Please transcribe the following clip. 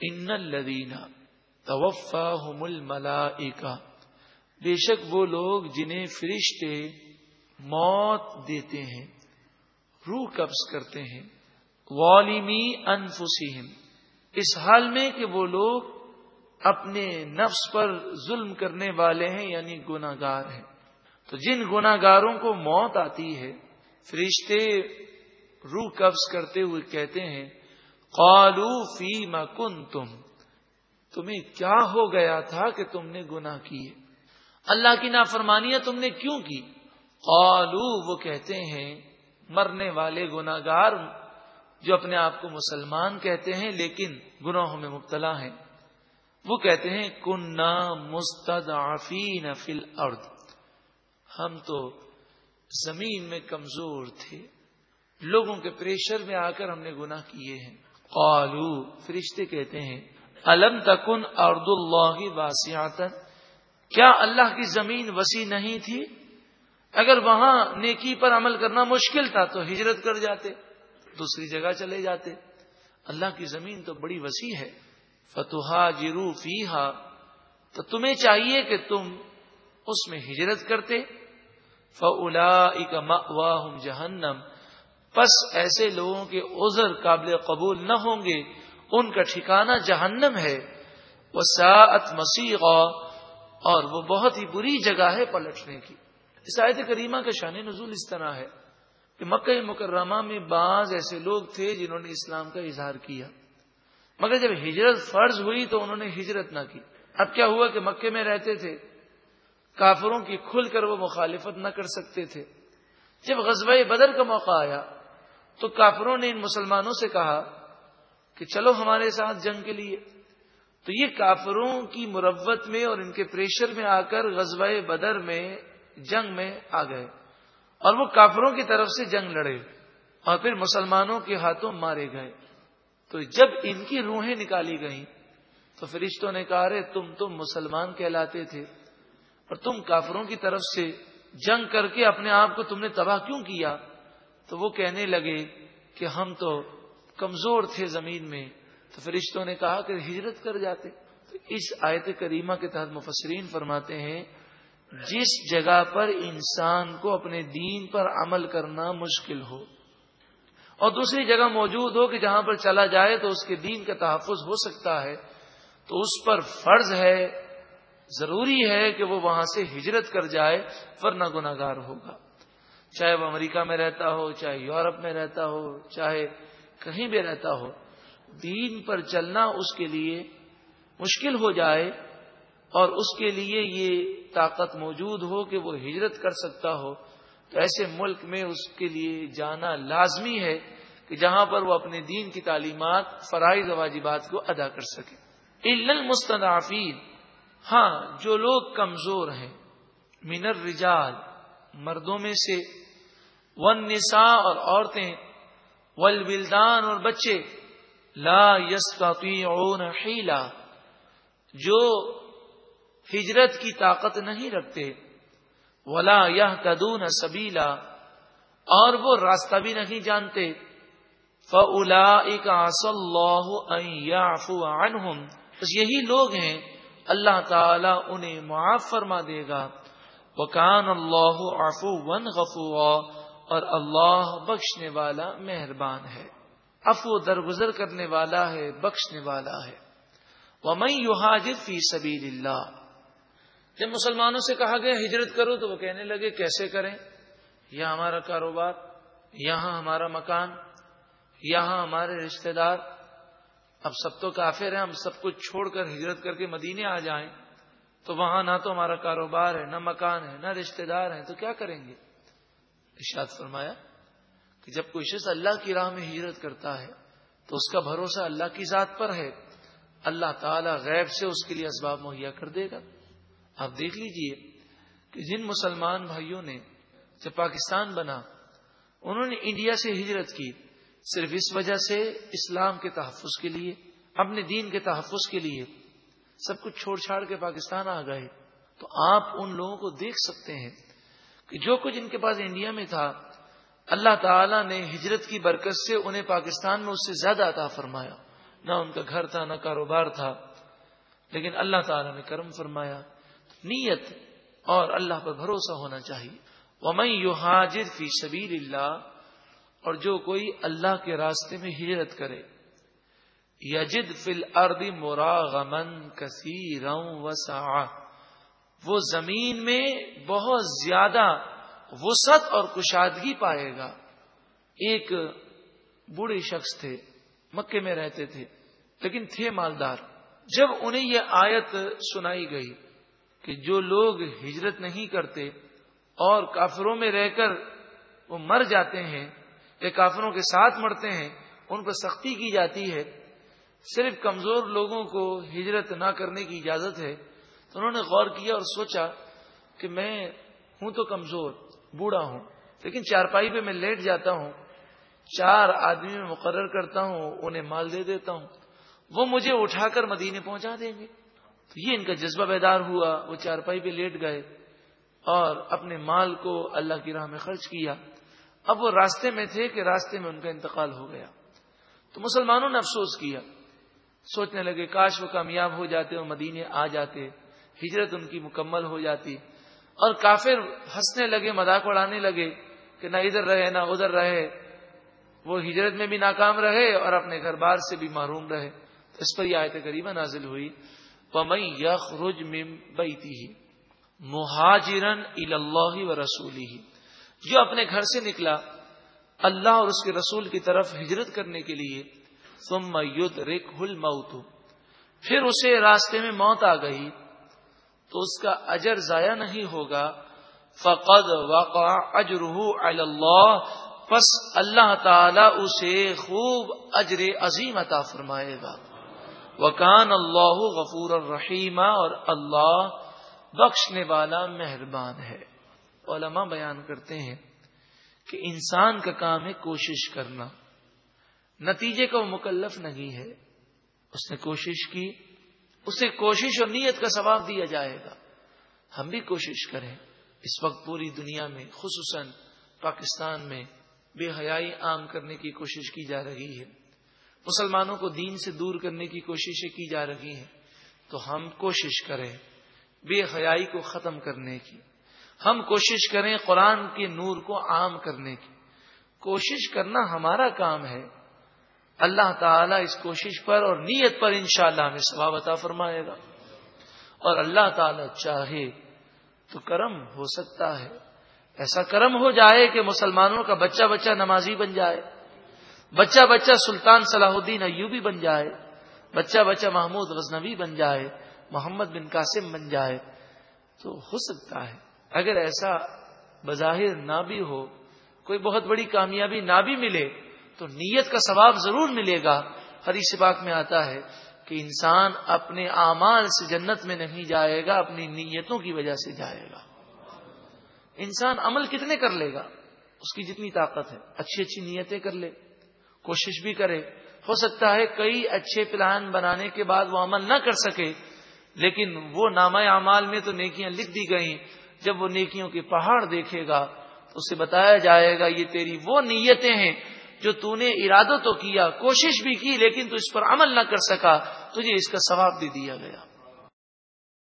ان الدینہ توفا مل بے شک وہ لوگ جنہیں فرشتے موت دیتے ہیں، روح قبض کرتے ہیں۔ والمی انفسیم اس حال میں کہ وہ لوگ اپنے نفس پر ظلم کرنے والے ہیں یعنی گناگار ہیں۔ تو جن گناگاروں کو موت آتی ہے، فرشتے روح قبض کرتے ہوئے کہتے ہیں قالو فی کن تم تمہیں کیا ہو گیا تھا کہ تم نے گناہ کیے؟ اللہ کی نافرمانیاں تم نے کیوں کی؟ قالو وہ کہتے ہیں، مرنے والے گناگار جو اپنے آپ کو مسلمان کہتے ہیں لیکن گناہوں میں مبتلا ہیں۔ وہ کہتے ہیں کنہ مستدعفین فی الارض۔ ہم تو زمین میں کمزور تھے۔ لوگوں کے پریشر میں آ کر ہم نے گناہ کیے ہیں۔ قالو، فرشتے کہتے ہیں، الم تکن ارد اللہ واسعتن کیا اللہ کی زمین وسیع نہیں تھی؟ اگر وہاں نیکی پر عمل کرنا مشکل تھا تو ہجرت کر جاتے، دوسری جگہ چلے جاتے۔ اللہ کی زمین تو بڑی وسیع ہے۔ فتوحا جرو فی تو تمہیں چاہیے کہ تم اس میں ہجرت کرتے۔ فلا جہنم پس ایسے لوگوں کے عذر قابل قبول نہ ہوں گے، ان کا ٹھکانہ جہنم ہے۔ وہ ساعت مسیح اور وہ بہت ہی بری جگہ ہے پلٹنے کی۔ اس آیت کریمہ کا شان نزول اس طرح ہے کہ مکہ مکرمہ میں بعض ایسے لوگ تھے جنہوں نے اسلام کا اظہار کیا۔ مگر جب ہجرت فرض ہوئی تو انہوں نے ہجرت نہ کی۔ اب کیا ہوا کہ مکے میں رہتے تھے؟ کافروں کی کھل کر وہ مخالفت نہ کر سکتے تھے۔ جب غزوہ بدر کا موقع آیا تو کافروں نے ان مسلمانوں سے کہا کہ چلو ہمارے ساتھ جنگ کے لیے۔ تو یہ کافروں کی مروت میں اور ان کے پریشر میں آ کر غزوہ بدر میں جنگ میں آ گئے اور وہ کافروں کی طرف سے جنگ لڑے اور پھر مسلمانوں کے ہاتھوں مارے گئے۔ تو جب ان کی روحیں نکالی گئیں تو فرشتوں نے کہا رہے تم تم مسلمان کہلاتے تھے اور تم کافروں کی طرف سے جنگ کر کے اپنے آپ کو تم نے تباہ کیوں کیا؟ تو وہ کہنے لگے کہ ہم تو کمزور تھے زمین میں۔ تو فرشتوں نے کہا کہ ہجرت کر جاتے۔ تو اس آیت کریمہ کے تحت مفسرین فرماتے ہیں، جس جگہ پر انسان کو اپنے دین پر عمل کرنا مشکل ہو اور دوسری جگہ موجود ہو کہ جہاں پر چلا جائے تو اس کے دین کا تحفظ ہو سکتا ہے، تو اس پر فرض ہے، ضروری ہے کہ وہ وہاں سے ہجرت کر جائے، ورنہ گناگار ہوگا۔ چاہے وہ امریکہ میں رہتا ہو، چاہے یورپ میں رہتا ہو، چاہے کہیں بھی رہتا ہو، دین پر چلنا اس کے لیے مشکل ہو جائے اور اس کے لیے یہ طاقت موجود ہو کہ وہ ہجرت کر سکتا ہو۔ تو ایسے ملک میں اس کے لیے جانا لازمی ہے کہ جہاں پر وہ اپنے دین کی تعلیمات، فرائض واجبات کو ادا کر سکے۔ المستضعفین ہاں جو لوگ کمزور ہیں منر رجال مردوں میں سے ون نساء اور عورتیں ولدان اور بچے، لا یس حیلا جو ہجرت کی طاقت نہیں رکھتے، ولا یہ تدون سبیلا، اور وہ راستہ بھی نہیں جانتے فلا بس یہی لوگ ہیں، اللہ تعالی انہیں معاف فرما دے گا۔ وہ کان اللہ آفو ون اور اللہ بخشنے والا مہربان ہے۔ افو درگزر کرنے والا ہے، بخشنے والا ہے۔ وہ میں فی سبیل اللہ جب مسلمانوں سے کہا گیا، ہجرت کرو، تو وہ کہنے لگے، کیسے کریں؟ یہاں ہمارا کاروبار، یہاں ہمارا مکان، یہاں ہمارے رشتہ دار۔ اب سب تو کافر ہیں، ہم سب کچھ چھوڑ کر ہجرت کر کے مدینے آ جائیں۔ تو وہاں نہ تو ہمارا کاروبار ہے، نہ مکان ہے، نہ رشتہ دار ہیں، تو کیا کریں گے؟ ارشاد فرمایا کہ جب کوئی شخص اللہ کی راہ میں ہجرت کرتا ہے، تو اس کا بھروسہ اللہ کی ذات پر ہے۔ اللہ تعالی غیب سے اس کے لیے اسباب مہیا کر دے گا۔ آپ دیکھ لیجیے کہ جن مسلمان بھائیوں نے جب پاکستان بنا، انہوں نے انڈیا سے ہجرت کی صرف اس وجہ سے اسلام کے تحفظ کے لیے، اپنے دین کے تحفظ کے لیے سب کچھ چھوڑ چھاڑ کے پاکستان آ گئے۔ تو آپ ان لوگوں کو دیکھ سکتے ہیں کہ جو کچھ ان کے پاس انڈیا میں تھا، اللہ تعالی نے ہجرت کی برکت سے انہیں پاکستان میں اس سے زیادہ عطا فرمایا۔ نہ ان کا گھر تھا، نہ کاروبار تھا، لیکن اللہ تعالی نے کرم فرمایا۔ نیت اور اللہ پر بھروسہ ہونا چاہیے۔ وہ میں یو حاجر فی سبیر اللہ اور جو کوئی اللہ کے راستے میں ہجرت کرے یجد فل اردی مورا غمن کثیر وہ زمین میں بہت زیادہ وسعت اور کشادگی پائے گا۔ ایک بوڑھے شخص تھے، مکے میں رہتے تھے، لیکن تھے مالدار۔ جب انہیں یہ آیت سنائی گئی کہ جو لوگ ہجرت نہیں کرتے اور کافروں میں رہ کر وہ مر جاتے ہیں، یا کافروں کے ساتھ مرتے ہیں، ان پر سختی کی جاتی ہے صرف کمزور لوگوں کو ہجرت نہ کرنے کی اجازت ہے، تو انہوں نے غور کیا اور سوچا کہ میں ہوں تو کمزور، بوڑھا ہوں، لیکن چارپائی پہ میں لیٹ جاتا ہوں، چار آدمی میں مقرر کرتا ہوں، انہیں مال دے دیتا ہوں، وہ مجھے اٹھا کر مدینے پہنچا دیں گے۔ تو یہ ان کا جذبہ بیدار ہوا، وہ چارپائی پہ لیٹ گئے اور اپنے مال کو اللہ کی راہ میں خرچ کیا۔ اب وہ راستے میں تھے کہ راستے میں ان کا انتقال ہو گیا۔ تو مسلمانوں نے افسوس کیا۔ سوچنے لگے، کاش وہ کامیاب ہو جاتے اور مدینے آ جاتے، ہجرت ان کی مکمل ہو جاتی۔ اور کافر ہنسنے لگے، مذاق اڑانے لگے کہ نہ ادھر رہے، نہ ادھر رہے۔ وہ ہجرت میں بھی ناکام رہے اور اپنے گھر بار سے بھی معروم رہے۔ تو اس پر یہ آیت قریبا نازل ہوئی۔ پمئی یخ رج مم بیتی ہی مہاجرن اللہ و رسولی ہی جو اپنے گھر سے نکلا، اللہ اور اس کے رسول کی طرف ہجرت کرنے کے لیے ثم يدرك الموت. پھر اسے راستے میں موت آ گئی تو اس کا اجر ضائع نہیں ہوگا. فقد وقع اجره على پس اللہ تعالی اسے خوب اجر عظیم عطا فرمائے گا. وکان اللہ غفور الرحیم اور اللہ بخشنے والا مہربان ہے. علماء بیان کرتے ہیں کہ انسان کا کام ہے کوشش کرنا. نتیجے کا وہ مکلف نہیں ہے۔ اس نے کوشش کی۔ اسے کوشش اور نیت کا ثواب دیا جائے گا۔ ہم بھی کوشش کریں۔ اس وقت پوری دنیا میں، خصوصاً پاکستان میں، بے حیائی عام کرنے کی کوشش کی جا رہی ہے۔ مسلمانوں کو دین سے دور کرنے کی کوششیں کی جا رہی ہیں۔ تو ہم کوشش کریں بے حیائی کو ختم کرنے کی۔ ہم کوشش کریں قرآن کے نور کو عام کرنے کی۔ کوشش کرنا ہمارا کام ہے۔ اللہ تعالیٰ اس کوشش پر اور نیت پر انشاءاللہ ہمیں ثواب عطا فرمائے گا۔ اور اللہ تعالی چاہے تو کرم ہو سکتا ہے۔ ایسا کرم ہو جائے کہ مسلمانوں کا بچہ بچہ نمازی بن جائے۔ بچہ بچہ سلطان صلاح الدین ایوبی بن جائے۔ بچہ بچہ محمود غزنوی بن جائے۔ محمد بن قاسم بن جائے۔ تو ہو سکتا ہے۔ اگر ایسا بظاہر نہ بھی ہو، کوئی بہت بڑی کامیابی نہ بھی ملے تو نیت کا ثواب ضرور ملے گا۔ حدیث پاک میں آتا ہے کہ انسان اپنے اعمال سے جنت میں نہیں جائے گا، اپنی نیتوں کی وجہ سے جائے گا۔ انسان عمل کتنے کر لے گا؟ اس کی جتنی طاقت ہے۔ اچھی اچھی نیتیں کر لے، کوشش بھی کرے۔ ہو سکتا ہے کئی اچھے پلان بنانے کے بعد وہ عمل نہ کر سکے، لیکن وہ نامہ اعمال میں تو نیکیاں لکھ دی گئیں۔ جب وہ نیکیوں کے پہاڑ دیکھے گا، تو اسے بتایا جائے گا، یہ تیری وہ نیتیں ہیں جو تو نے ارادہ تو کیا، کوشش بھی کی لیکن تو اس پر عمل نہ کر سکا، تجھے اس کا ثواب دے دیا گیا۔